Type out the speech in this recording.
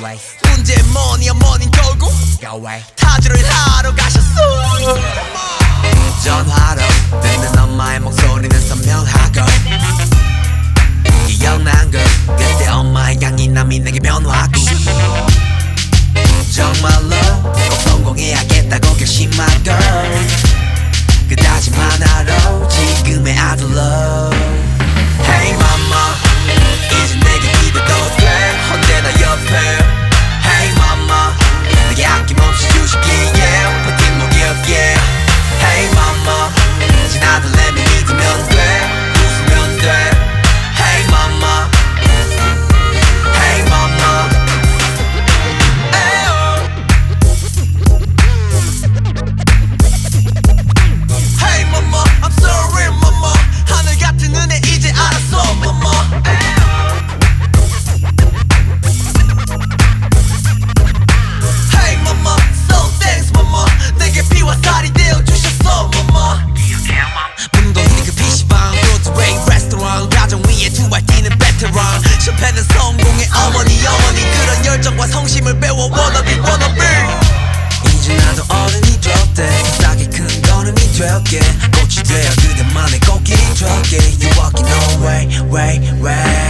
away 문제 뭐 니야？머니 결국 Go away 타지를 하러 가셨어 전화로 듣는 엄마의 목소리는 선명하고 기억난 걸 그때 엄마의 향이 남이 내게 변화고 정말로 꼭 성공해야겠다고 결심한 걸 그다지 만하로 지금의 아들로. 성심을 배워 wannabe wannabe 이제 나도 어른이 되었대. 세상에 큰 걸음이 되었게. 꽃이 되어 그대만의 꽃길이 되었게. You walking away, way, way Hey